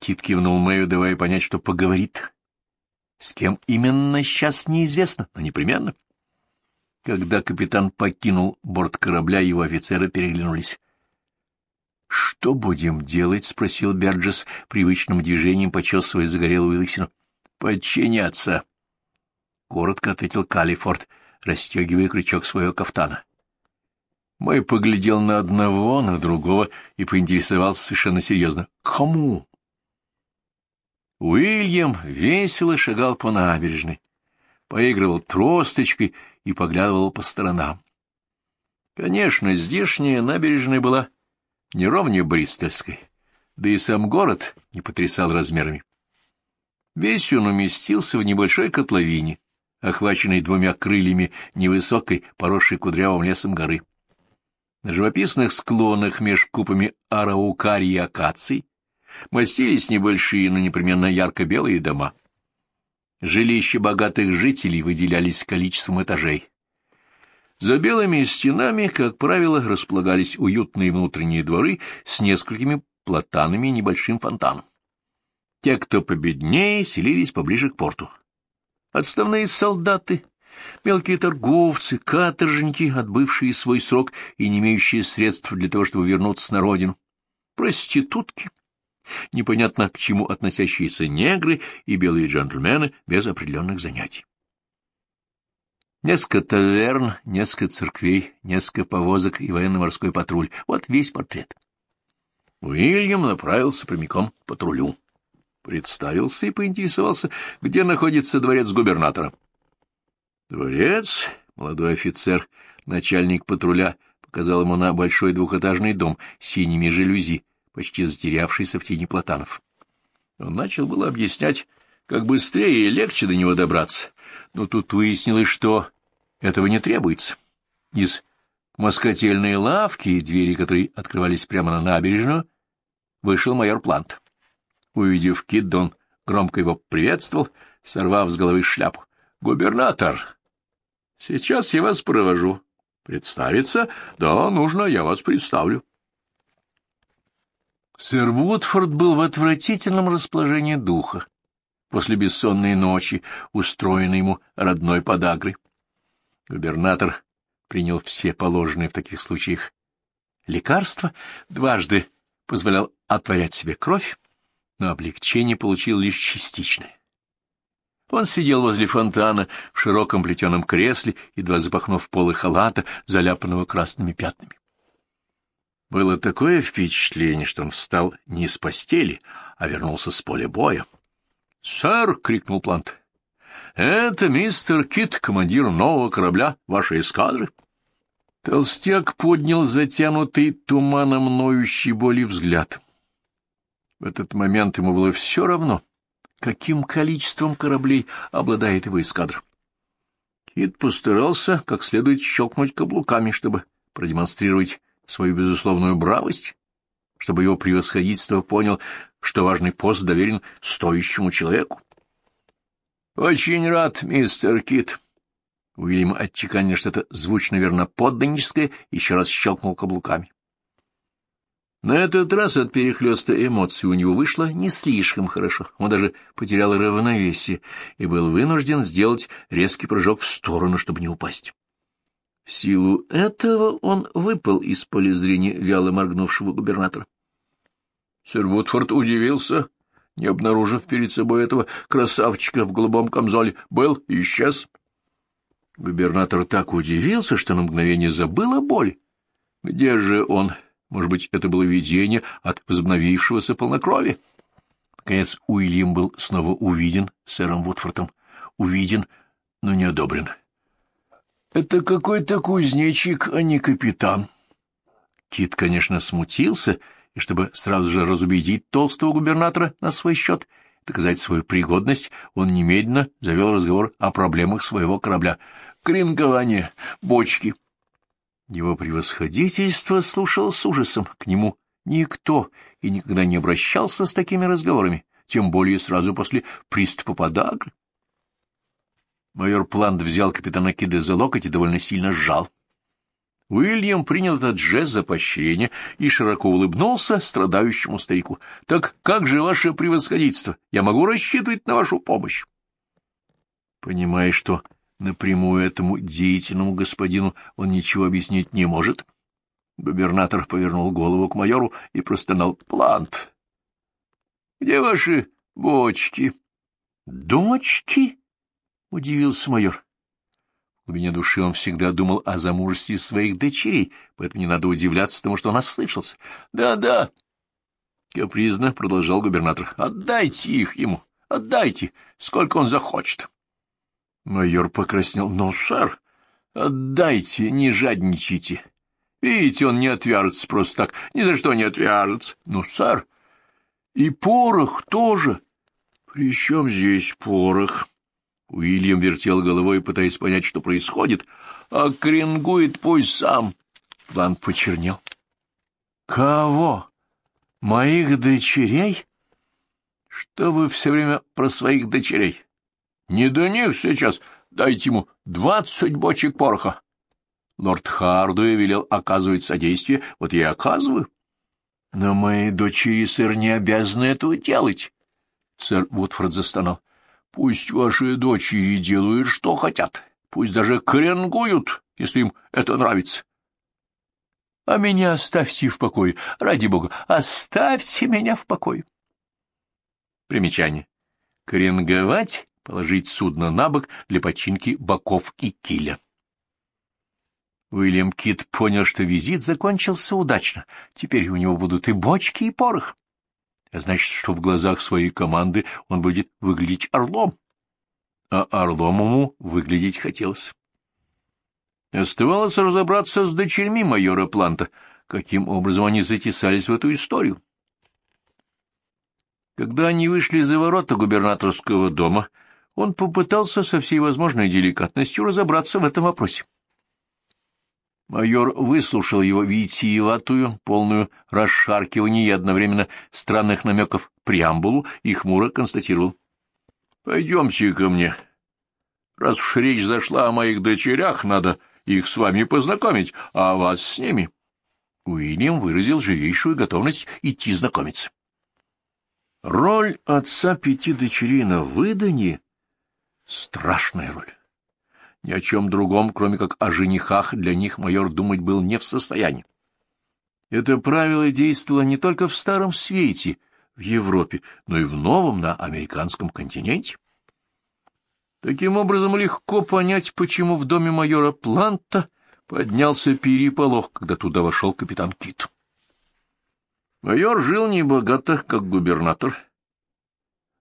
Кит кивнул Мэю, давая понять, что поговорит. С кем именно сейчас неизвестно, но непременно. Когда капитан покинул борт корабля, его офицеры переглянулись. — Что будем делать? — спросил Берджес, привычным движением почесывая загорелую лысину. — Подчиняться. — коротко ответил Калифорд, расстегивая крючок своего кафтана. Мой поглядел на одного, на другого и поинтересовался совершенно серьезно. — Кому? Уильям весело шагал по набережной, поигрывал тросточкой и поглядывал по сторонам. Конечно, здешняя набережная была не ровнее Бристольской, да и сам город не потрясал размерами. Весь он уместился в небольшой котловине, охваченной двумя крыльями невысокой, поросшей кудрявым лесом горы. На живописных склонах меж купами араукарии и акаций Мастились небольшие, но непременно ярко-белые дома. Жилища богатых жителей выделялись количеством этажей. За белыми стенами, как правило, располагались уютные внутренние дворы с несколькими платанами и небольшим фонтаном. Те, кто победнее, селились поближе к порту. Отставные солдаты, мелкие торговцы, каторжники, отбывшие свой срок и не имеющие средств для того, чтобы вернуться на родину, проститутки, непонятно к чему относящиеся негры и белые джентльмены без определенных занятий. Несколько таверн, несколько церквей, несколько повозок и военно-морской патруль. Вот весь портрет. Уильям направился прямиком к патрулю. Представился и поинтересовался, где находится дворец губернатора. Дворец, молодой офицер, начальник патруля, показал ему на большой двухэтажный дом с синими жалюзи, почти затерявшийся в тени платанов. Он начал было объяснять, как быстрее и легче до него добраться, но тут выяснилось, что этого не требуется. Из москотельной лавки, двери которой открывались прямо на набережную, вышел майор Плант. Увидев Кидда, он громко его приветствовал, сорвав с головы шляпу. — Губернатор! Сейчас я вас провожу. Представиться? Да, нужно, я вас представлю. Сэр Вудфорд был в отвратительном расположении духа после бессонной ночи, устроенной ему родной подагрой. Губернатор принял все положенные в таких случаях лекарства, дважды позволял отворять себе кровь, но облегчение получил лишь частичное. Он сидел возле фонтана в широком плетеном кресле, едва запахнув полы халата, заляпанного красными пятнами. Было такое впечатление, что он встал не из постели, а вернулся с поля боя. — Сэр! — крикнул Плант. — Это мистер Кит, командир нового корабля вашей эскадры. Толстяк поднял затянутый туманом ноющий боли взгляд. В этот момент ему было все равно, каким количеством кораблей обладает его эскадра. Кит постарался как следует щелкнуть каблуками, чтобы продемонстрировать свою безусловную бравость, чтобы его превосходительство понял, что важный пост доверен стоящему человеку. — Очень рад, мистер Кит. Уильям отчеканил что-то звучно верно подданническое, еще раз щелкнул каблуками. На этот раз от перехлёста эмоций у него вышло не слишком хорошо. Он даже потерял равновесие и был вынужден сделать резкий прыжок в сторону, чтобы не упасть. В силу этого он выпал из поля зрения вяло моргнувшего губернатора. Сэр Вудфорд удивился, не обнаружив перед собой этого красавчика в голубом камзоле, был и исчез. Губернатор так удивился, что на мгновение забыл о боли. Где же он? Может быть, это было видение от возобновившегося полнокровия? Наконец, Уильям был снова увиден сэром Вудфортом. Увиден, но не одобрен. — Это какой-то кузнечик, а не капитан. Кит, конечно, смутился, и чтобы сразу же разубедить толстого губернатора на свой счет, доказать свою пригодность, он немедленно завел разговор о проблемах своего корабля. Крингование, бочки — его превосходительство слушал с ужасом. К нему никто и никогда не обращался с такими разговорами, тем более сразу после приступа подагры. Майор Плант взял капитана Киде за локоть и довольно сильно сжал. Уильям принял этот жест за поощрение и широко улыбнулся страдающему старику. — Так как же ваше превосходительство? Я могу рассчитывать на вашу помощь? Понимая, что Напрямую этому деятельному господину он ничего объяснить не может. Губернатор повернул голову к майору и простонал «Плант». «Где ваши бочки?» «Дочки?» — удивился майор. Глубине души он всегда думал о замужестве своих дочерей, поэтому не надо удивляться тому, что он ослышался. «Да-да», — капризно продолжал губернатор, — «отдайте их ему, отдайте, сколько он захочет». Майор покраснел. — Но, сэр, отдайте, не жадничайте. Видите, он не отвяжется просто так, ни за что не отвяжется. Ну, сэр, и порох тоже. При чем здесь порох? Уильям вертел головой, пытаясь понять, что происходит. А кренгует пусть сам. План почернел. Кого? Моих дочерей? Что вы все время про своих дочерей? Не до них сейчас. Дайте ему двадцать бочек пороха. Лорд Хардуэ велел оказывать содействие, вот я и оказываю. Но мои дочери, сэр, не обязаны этого делать. Сэр Вудфорд застонал. Пусть ваши дочери делают, что хотят. Пусть даже кренгуют, если им это нравится. А меня оставьте в покое. Ради бога, оставьте меня в покое. Примечание. Кренговать положить судно на бок для починки боков и киля. Уильям Кит понял, что визит закончился удачно. Теперь у него будут и бочки, и порох. Значит, что в глазах своей команды он будет выглядеть орлом. А орлом ему выглядеть хотелось. Оставалось разобраться с дочерьми майора Планта, каким образом они затесались в эту историю. Когда они вышли за ворота губернаторского дома, он попытался со всей возможной деликатностью разобраться в этом вопросе. Майор выслушал его витиеватую, полную расшаркиваний и одновременно странных намеков преамбулу и хмуро констатировал. — Пойдемте ко мне. Раз уж речь зашла о моих дочерях, надо их с вами познакомить, а вас с ними. Уильям выразил живейшую готовность идти знакомиться. Роль отца пяти дочерей на выданье — страшная роль. Ни о чем другом, кроме как о женихах, для них майор думать был не в состоянии. Это правило действовало не только в Старом Свете, в Европе, но и в новом на американском континенте. Таким образом, легко понять, почему в доме майора Планта поднялся переполох, когда туда вошел капитан Кит. Майор жил небогато, как губернатор.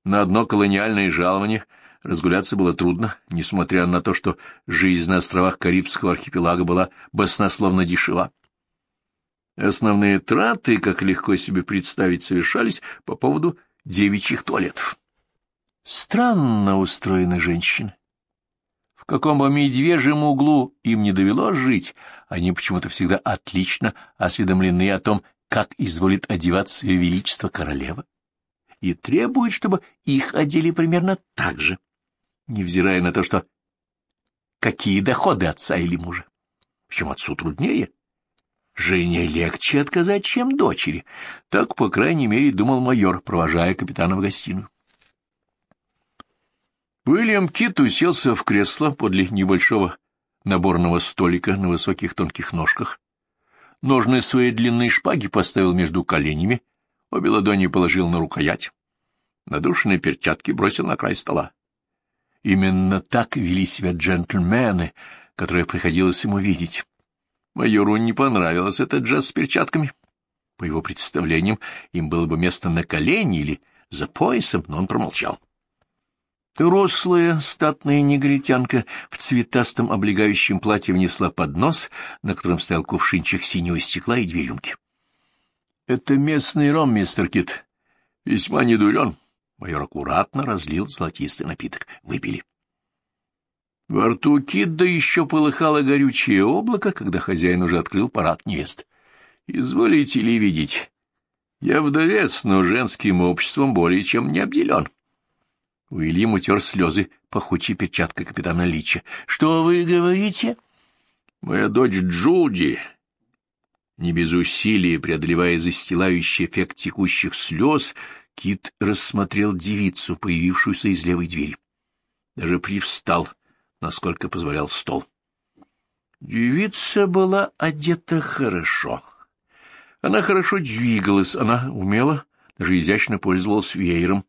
На одно колониальное жалование — Разгуляться было трудно, несмотря на то, что жизнь на островах Карибского архипелага была баснословно дешева. Основные траты, как легко себе представить, совершались по поводу девичьих туалетов. Странно устроены женщины. В каком бы медвежьем углу им не довелось жить, они почему-то всегда отлично осведомлены о том, как изволит одеваться ее величество королева, и требуют, чтобы их одели примерно так же невзирая на то, что какие доходы отца или мужа. Причем отцу труднее. Жене легче отказать, чем дочери. Так, по крайней мере, думал майор, провожая капитана в гостиную. Уильям Кит уселся в кресло подле небольшого наборного столика на высоких тонких ножках. Ножны своей длинной шпаги поставил между коленями, обе ладони положил на рукоять. Надушенные перчатки бросил на край стола. Именно так вели себя джентльмены, которые приходилось ему видеть. Майору не понравилось этот джаз с перчатками. По его представлениям, им было бы место на колене или за поясом, но он промолчал. Рослая, статная негритянка в цветастом облегающем платье внесла поднос, на котором стоял кувшинчик синего стекла и две рюмки. — Это местный ром, мистер Кит. Весьма недурен. Майор аккуратно разлил золотистый напиток. Выпили. Во рту Кидда еще полыхало горючее облако, когда хозяин уже открыл парад невест. «Изволите ли видеть? Я вдовец, но женским обществом более чем не обделен». Уильям утер слезы пахучей перчаткой капитана Лича. «Что вы говорите?» «Моя дочь Джуди...» Не без усилия, преодолевая застилающий эффект текущих слез, Кит рассмотрел девицу, появившуюся из левой двери. Даже привстал, насколько позволял стол. Девица была одета хорошо. Она хорошо двигалась, она умела, даже изящно пользовалась веером.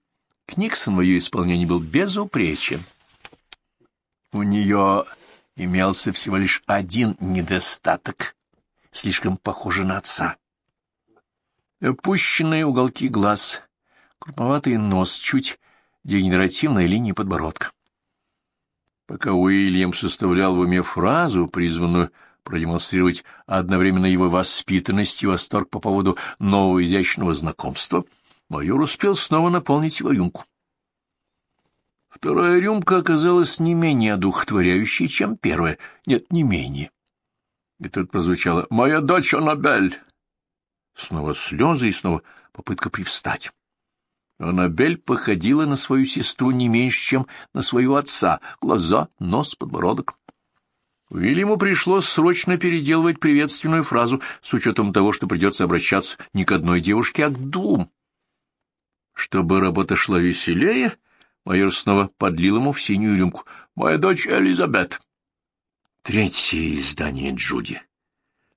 Книксон в ее исполнении был безупречен. У нее имелся всего лишь один недостаток, слишком похожий на отца. Опущенные уголки глаз, крупноватый нос, чуть дегенеративная линия подбородка. Пока Уильям составлял в уме фразу, призванную продемонстрировать одновременно его воспитанность и восторг по поводу нового изящного знакомства, майор успел снова наполнить его рюмку. Вторая рюмка оказалась не менее одухотворяющей, чем первая. Нет, не менее. И тут прозвучало «Моя дочь Аннабель!» Снова слезы и снова попытка привстать. Аннабель походила на свою сестру не меньше, чем на своего отца. Глаза, нос, подбородок. Уильяму пришлось срочно переделывать приветственную фразу с учетом того, что придется обращаться не к одной девушке, а к двум. Чтобы работа шла веселее, майор снова подлил ему в синюю рюмку. «Моя дочь Элизабет». Третье издание Джуди.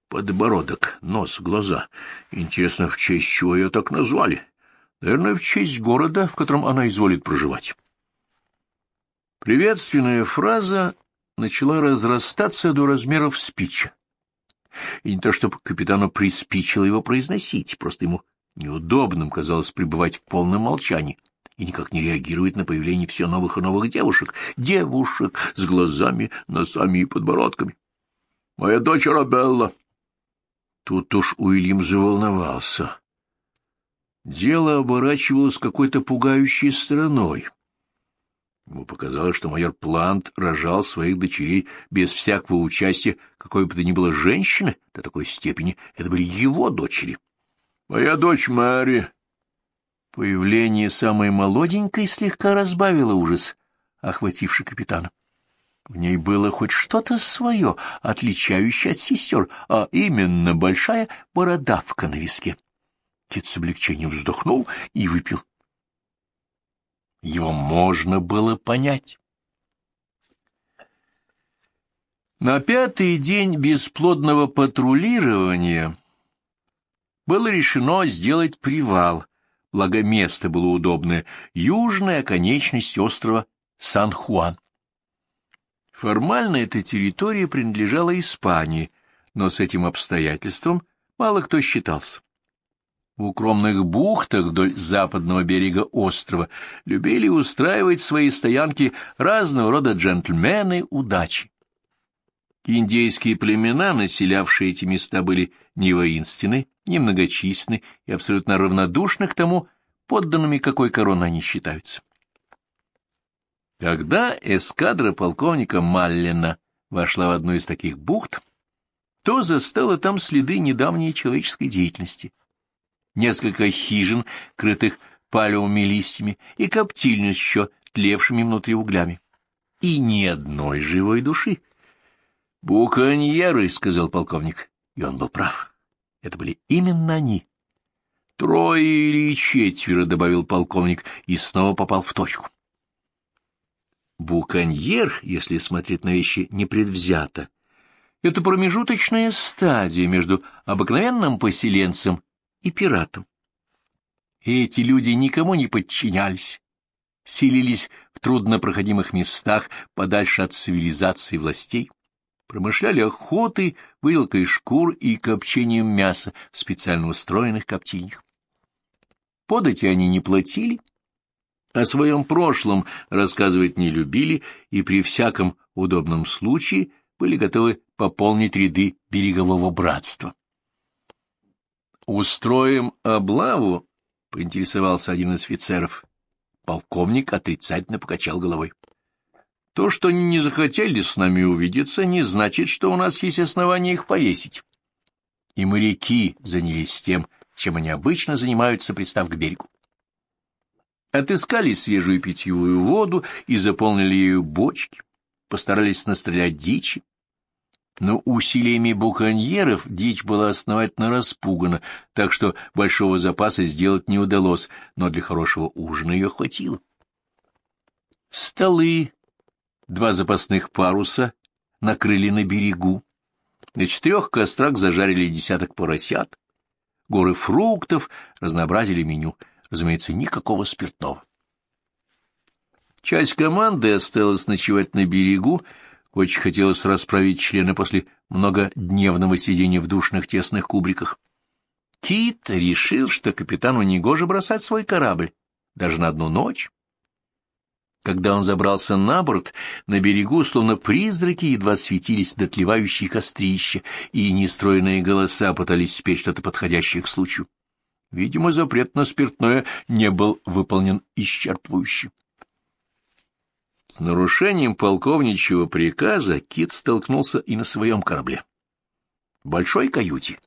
Подбородок, нос, глаза. Интересно, в честь чего ее так назвали? Наверное, в честь города, в котором она изволит проживать. Приветственная фраза начала разрастаться до размеров спича. И не то, чтобы капитану приспичило его произносить, просто ему неудобным казалось пребывать в полном молчании и никак не реагирует на появление все новых и новых девушек, девушек с глазами, носами и подбородками. «Моя дочь Арабелла!» Тут уж Уильям заволновался. Дело оборачивалось какой-то пугающей стороной. Ему показалось, что майор Плант рожал своих дочерей без всякого участия какой бы то ни было женщины, до такой степени это были его дочери. — Моя дочь Мэри. Появление самой молоденькой слегка разбавило ужас, охвативший капитана. В ней было хоть что-то свое, отличающее от сестер, а именно большая бородавка на виске. Кит с облегчением вздохнул и выпил. Его можно было понять. На пятый день бесплодного патрулирования было решено сделать привал, благо место было удобное, южная конечность острова Сан-Хуан. Формально эта территория принадлежала Испании, но с этим обстоятельством мало кто считался. В укромных бухтах вдоль западного берега острова любили устраивать свои стоянки разного рода джентльмены удачи. Индейские племена, населявшие эти места, были не воинственны, не многочисленны и абсолютно равнодушны к тому, подданными какой короны они считаются. Когда эскадра полковника Маллина вошла в одну из таких бухт, то застала там следы недавней человеческой деятельности — несколько хижин, крытых палевыми листьями, и коптильню еще тлевшими внутри углями. И ни одной живой души. «Буконьеры», — сказал полковник, и он был прав. Это были именно они. «Трое или четверо», — добавил полковник, и снова попал в точку. Буконьер, если смотреть на вещи непредвзято, это промежуточная стадия между обыкновенным поселенцем и пиратам. Эти люди никому не подчинялись, селились в труднопроходимых местах подальше от цивилизации властей, промышляли охотой, вылкой шкур и копчением мяса в специально устроенных коптильнях. Подати они не платили, о своем прошлом рассказывать не любили и при всяком удобном случае были готовы пополнить ряды берегового братства. «Устроим облаву?» — поинтересовался один из офицеров. Полковник отрицательно покачал головой. «То, что они не захотели с нами увидеться, не значит, что у нас есть основания их повесить». И моряки занялись тем, чем они обычно занимаются, пристав к берегу. Отыскали свежую питьевую воду и заполнили ею бочки, постарались настрелять дичи, но усилиями буконьеров дичь была основательно распугана, так что большого запаса сделать не удалось, но для хорошего ужина ее хватило. Столы, два запасных паруса накрыли на берегу, на четырех кострах зажарили десяток поросят, горы фруктов разнообразили меню, разумеется, никакого спиртного. Часть команды осталась ночевать на берегу, очень хотелось расправить члены после многодневного сидения в душных тесных кубриках. Кит решил, что капитану негоже бросать свой корабль, даже на одну ночь. Когда он забрался на борт, на берегу, словно призраки, едва светились дотлевающие кострища, и нестроенные голоса пытались спеть что-то подходящее к случаю. Видимо, запрет на спиртное не был выполнен исчерпывающе. С нарушением полковничьего приказа Кит столкнулся и на своем корабле. В большой каюте.